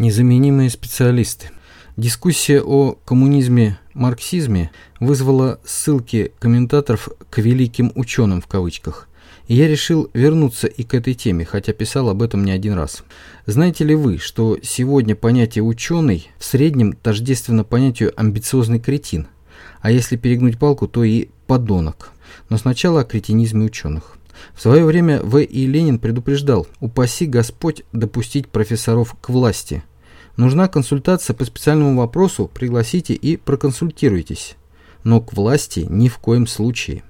Незаменимые специалисты. Дискуссия о коммунизме-марксизме вызвала ссылки комментаторов к «великим ученым» в кавычках. И я решил вернуться и к этой теме, хотя писал об этом не один раз. Знаете ли вы, что сегодня понятие «ученый» в среднем тождественно понятию «амбициозный кретин», а если перегнуть палку, то и «подонок». Но сначала о кретинизме ученых. В свое время В. И. Ленин предупреждал «Упаси Господь допустить профессоров к власти». Нужна консультация по специальному вопросу, пригласите и проконсультируйтесь. Но к власти ни в коем случае.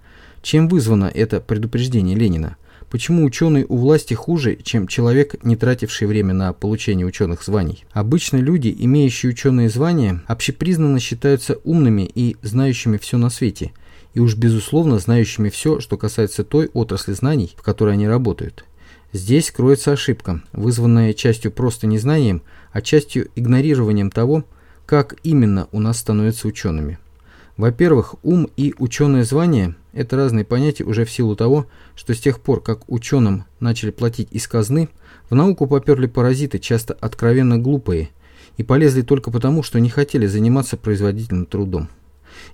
Чем вызвано это предупреждение Ленина? Почему ученый у власти хуже, чем человек, не тративший время на получение ученых званий? Обычно люди, имеющие ученые звания, общепризнанно считаются умными и знающими все на свете, и уж безусловно знающими все, что касается той отрасли знаний, в которой они работают. Здесь кроется ошибка, вызванная частью просто незнанием, а частью игнорированием того, как именно у нас становятся учеными. Во-первых, ум и ученое звание – это разные понятия уже в силу того, что с тех пор, как ученым начали платить из казны, в науку поперли паразиты, часто откровенно глупые, и полезли только потому, что не хотели заниматься производительным трудом.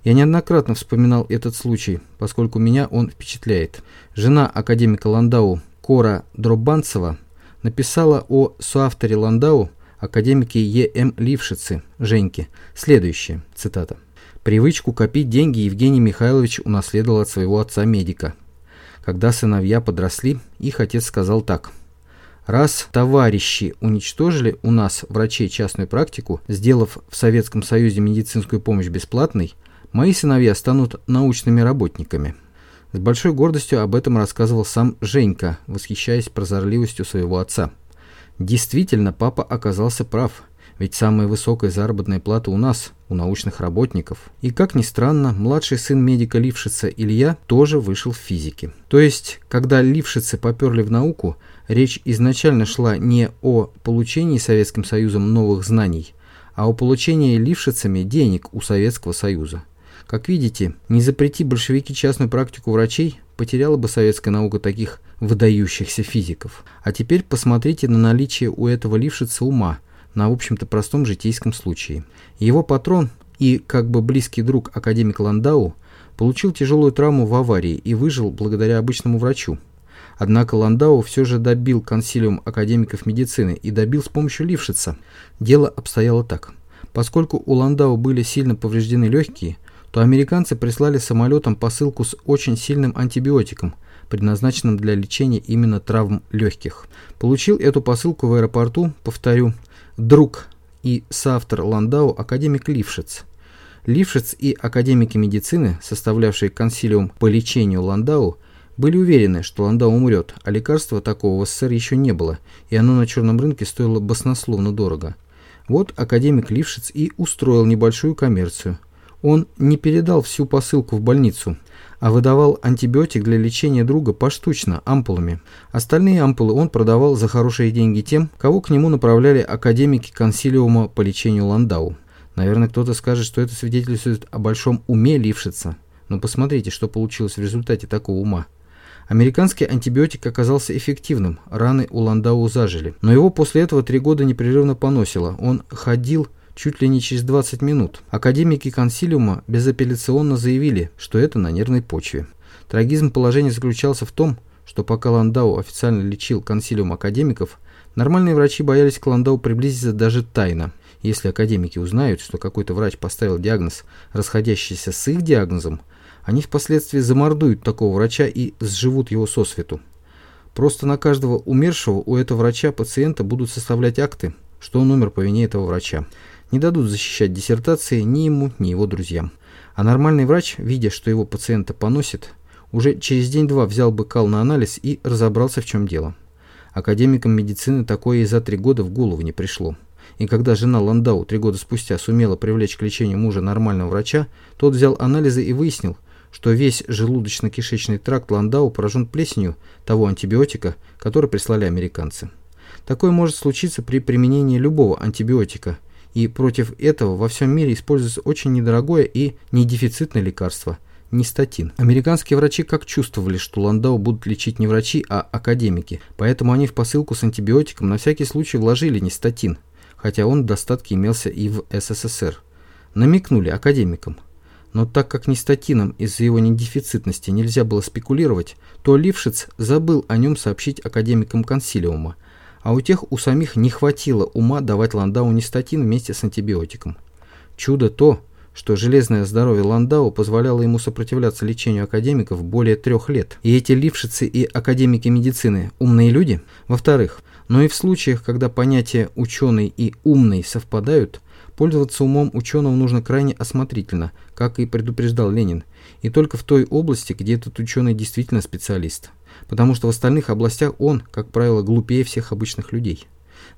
Я неоднократно вспоминал этот случай, поскольку меня он впечатляет. Жена академика Ландау Кора Дробанцева написала о соавторе Ландау, академике Е.М. Лившице, Женьке, следующее, цитата. «Привычку копить деньги Евгений Михайлович унаследовал от своего отца-медика. Когда сыновья подросли, их отец сказал так. Раз товарищи уничтожили у нас врачей частную практику, сделав в Советском Союзе медицинскую помощь бесплатной, мои сыновья станут научными работниками». С большой гордостью об этом рассказывал сам Женька, восхищаясь прозорливостью своего отца. Действительно, папа оказался прав, ведь самая высокая заработная плата у нас, у научных работников. И как ни странно, младший сын медика Лившица Илья тоже вышел в физике. То есть, когда Лившицы поперли в науку, речь изначально шла не о получении Советским Союзом новых знаний, а о получении Лившицами денег у Советского Союза. Как видите, не запрети большевики частную практику врачей, потеряла бы советская наука таких выдающихся физиков. А теперь посмотрите на наличие у этого Лившица ума, на, в общем-то, простом житейском случае. Его патрон и, как бы близкий друг академик Ландау, получил тяжелую травму в аварии и выжил благодаря обычному врачу. Однако Ландау все же добил консилиум академиков медицины и добил с помощью Лившица. Дело обстояло так. Поскольку у Ландау были сильно повреждены легкие, то американцы прислали самолетом посылку с очень сильным антибиотиком, предназначенным для лечения именно травм легких. Получил эту посылку в аэропорту, повторю, друг и соавтор Ландау академик Лившиц. Лившиц и академики медицины, составлявшие консилиум по лечению Ландау, были уверены, что Ландау умрет, а лекарства такого в СССР еще не было, и оно на черном рынке стоило баснословно дорого. Вот академик Лившиц и устроил небольшую коммерцию – он не передал всю посылку в больницу, а выдавал антибиотик для лечения друга поштучно, ампулами. Остальные ампулы он продавал за хорошие деньги тем, кого к нему направляли академики консилиума по лечению Ландау. Наверное, кто-то скажет, что это свидетельствует о большом уме Лившица. Но посмотрите, что получилось в результате такого ума. Американский антибиотик оказался эффективным, раны у Ландау зажили. Но его после этого три года непрерывно поносило. Он ходил чуть ли не через 20 минут. Академики консилиума безапелляционно заявили, что это на нервной почве. Трагизм положения заключался в том, что пока Ландау официально лечил консилиум академиков, нормальные врачи боялись к Ландау приблизиться даже тайно. Если академики узнают, что какой-то врач поставил диагноз, расходящийся с их диагнозом, они впоследствии замордуют такого врача и сживут его сосвету. Просто на каждого умершего у этого врача пациента будут составлять акты, что он умер по вине этого врача не дадут защищать диссертации ни ему, ни его друзьям. А нормальный врач, видя, что его пациента поносит, уже через день-два взял бы кал на анализ и разобрался, в чем дело. Академикам медицины такое и за три года в голову не пришло. И когда жена Ландау три года спустя сумела привлечь к лечению мужа нормального врача, тот взял анализы и выяснил, что весь желудочно-кишечный тракт Ландау поражен плесенью того антибиотика, который прислали американцы. Такое может случиться при применении любого антибиотика, и против этого во всем мире используется очень недорогое и недефицитное лекарство – нистатин. Американские врачи как чувствовали, что Ландау будут лечить не врачи, а академики, поэтому они в посылку с антибиотиком на всякий случай вложили нистатин. хотя он в достатке имелся и в СССР. Намекнули академикам. Но так как Нестатином из-за его недефицитности нельзя было спекулировать, то Лившиц забыл о нем сообщить академикам консилиума, а у тех у самих не хватило ума давать Ландау Нестатин вместе с антибиотиком. Чудо то, что железное здоровье Ландау позволяло ему сопротивляться лечению академиков более трех лет. И эти лившицы и академики медицины – умные люди? Во-вторых, но и в случаях, когда понятия «ученый» и «умный» совпадают, пользоваться умом ученого нужно крайне осмотрительно, как и предупреждал Ленин, и только в той области, где этот ученый действительно специалист. Потому что в остальных областях он, как правило, глупее всех обычных людей.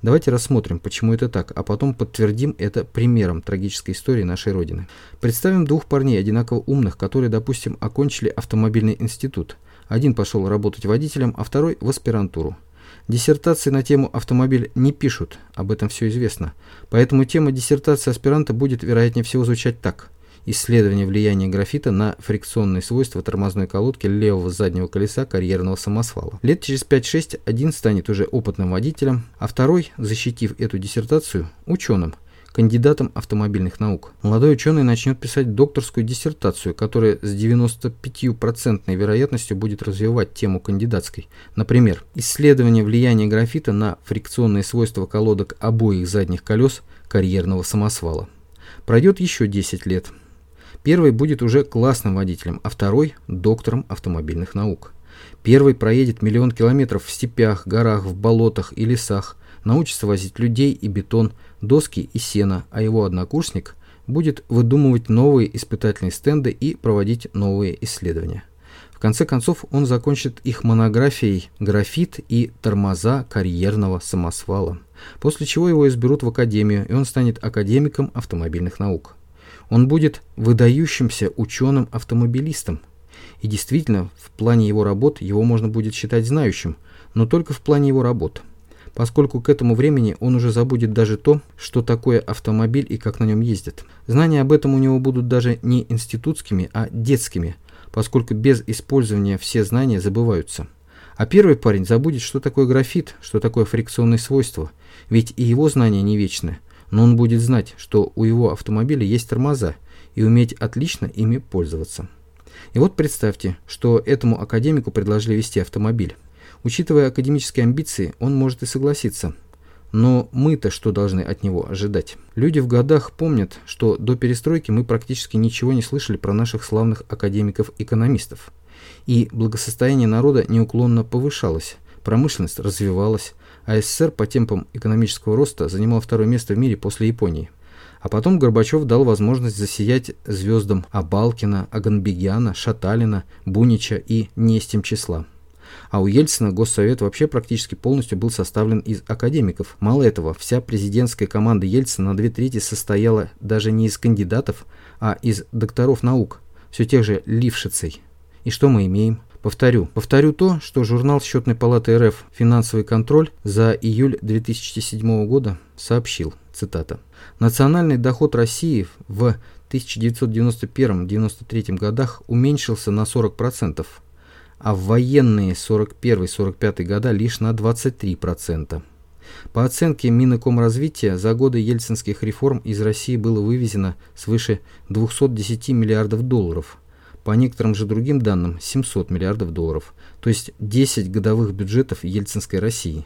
Давайте рассмотрим, почему это так, а потом подтвердим это примером трагической истории нашей Родины. Представим двух парней, одинаково умных, которые, допустим, окончили автомобильный институт. Один пошел работать водителем, а второй в аспирантуру. Диссертации на тему «автомобиль» не пишут, об этом все известно. Поэтому тема диссертации аспиранта будет, вероятнее всего, звучать так – исследование влияния графита на фрикционные свойства тормозной колодки левого заднего колеса карьерного самосвала. Лет через 5-6 один станет уже опытным водителем, а второй, защитив эту диссертацию, ученым, кандидатом автомобильных наук. Молодой ученый начнет писать докторскую диссертацию, которая с 95% вероятностью будет развивать тему кандидатской. Например, исследование влияния графита на фрикционные свойства колодок обоих задних колес карьерного самосвала. Пройдет еще 10 лет. Первый будет уже классным водителем, а второй – доктором автомобильных наук. Первый проедет миллион километров в степях, горах, в болотах и лесах, научится возить людей и бетон, доски и сено, а его однокурсник будет выдумывать новые испытательные стенды и проводить новые исследования. В конце концов, он закончит их монографией «Графит и тормоза карьерного самосвала», после чего его изберут в академию, и он станет академиком автомобильных наук. Он будет выдающимся ученым-автомобилистом. И действительно, в плане его работ его можно будет считать знающим, но только в плане его работ. Поскольку к этому времени он уже забудет даже то, что такое автомобиль и как на нем ездят. Знания об этом у него будут даже не институтскими, а детскими, поскольку без использования все знания забываются. А первый парень забудет, что такое графит, что такое фрикционные свойства, ведь и его знания не вечны, но он будет знать, что у его автомобиля есть тормоза и уметь отлично ими пользоваться. И вот представьте, что этому академику предложили вести автомобиль. Учитывая академические амбиции, он может и согласиться. Но мы-то что должны от него ожидать? Люди в годах помнят, что до перестройки мы практически ничего не слышали про наших славных академиков-экономистов. И благосостояние народа неуклонно повышалось, промышленность развивалась, а СССР по темпам экономического роста занимал второе место в мире после Японии. А потом Горбачев дал возможность засиять звездам Абалкина, Аганбегяна, Шаталина, Бунича и Нестем числа. А у Ельцина Госсовет вообще практически полностью был составлен из академиков. Мало этого, вся президентская команда Ельцина на две трети состояла даже не из кандидатов, а из докторов наук, все тех же Лившицей. И что мы имеем? Повторю. Повторю то, что журнал Счетной палаты РФ «Финансовый контроль» за июль 2007 года сообщил, цитата, «Национальный доход России в 1991-1993 годах уменьшился на 40%, а в военные 41-45 года лишь на 23%. По оценке Минэкомразвития, за годы ельцинских реформ из России было вывезено свыше 210 миллиардов долларов – по некоторым же другим данным 700 миллиардов долларов, то есть 10 годовых бюджетов Ельцинской России.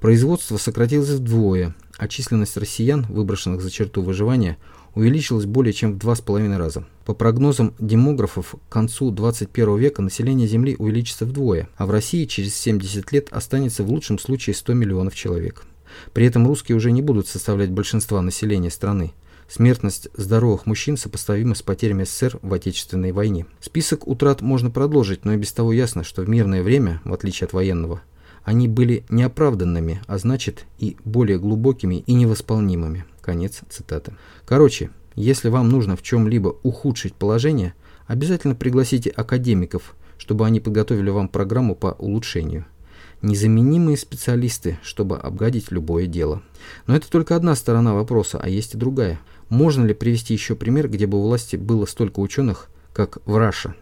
Производство сократилось вдвое, а численность россиян, выброшенных за черту выживания, увеличилась более чем в 2,5 раза. По прогнозам демографов, к концу 21 века население Земли увеличится вдвое, а в России через 70 лет останется в лучшем случае 100 миллионов человек. При этом русские уже не будут составлять большинства населения страны. Смертность здоровых мужчин сопоставима с потерями СССР в Отечественной войне. Список утрат можно продолжить, но и без того ясно, что в мирное время, в отличие от военного, они были неоправданными, а значит и более глубокими и невосполнимыми. Конец цитаты. Короче, если вам нужно в чем-либо ухудшить положение, обязательно пригласите академиков, чтобы они подготовили вам программу по улучшению. Незаменимые специалисты, чтобы обгадить любое дело. Но это только одна сторона вопроса, а есть и другая – можно ли привести еще пример, где бы у власти было столько ученых, как в Раше?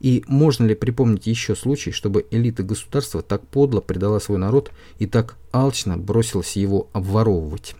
И можно ли припомнить еще случай, чтобы элита государства так подло предала свой народ и так алчно бросилась его обворовывать?